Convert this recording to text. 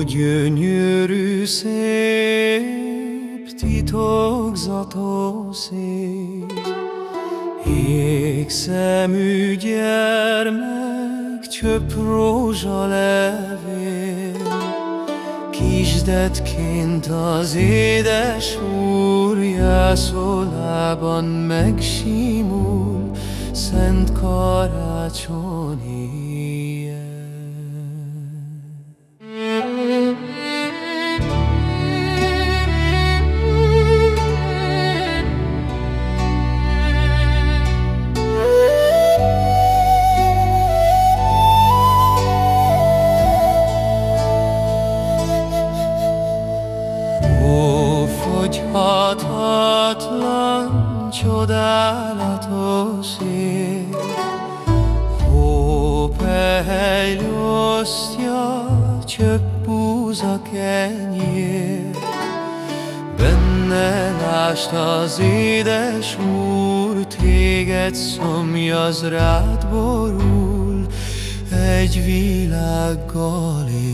gyönyörű szép, titokzatos szép, Égszemű gyermek, csöpp levél, Kisdetként az édes úr jászolában megsimul, Szent karácsonyi Fogyhatatlan, csodálatos ég, Hópehely osztja, csöpp búza kenyér, Benne lást az édes úr, Téged szomjaz rád borul, Egy világgal ér.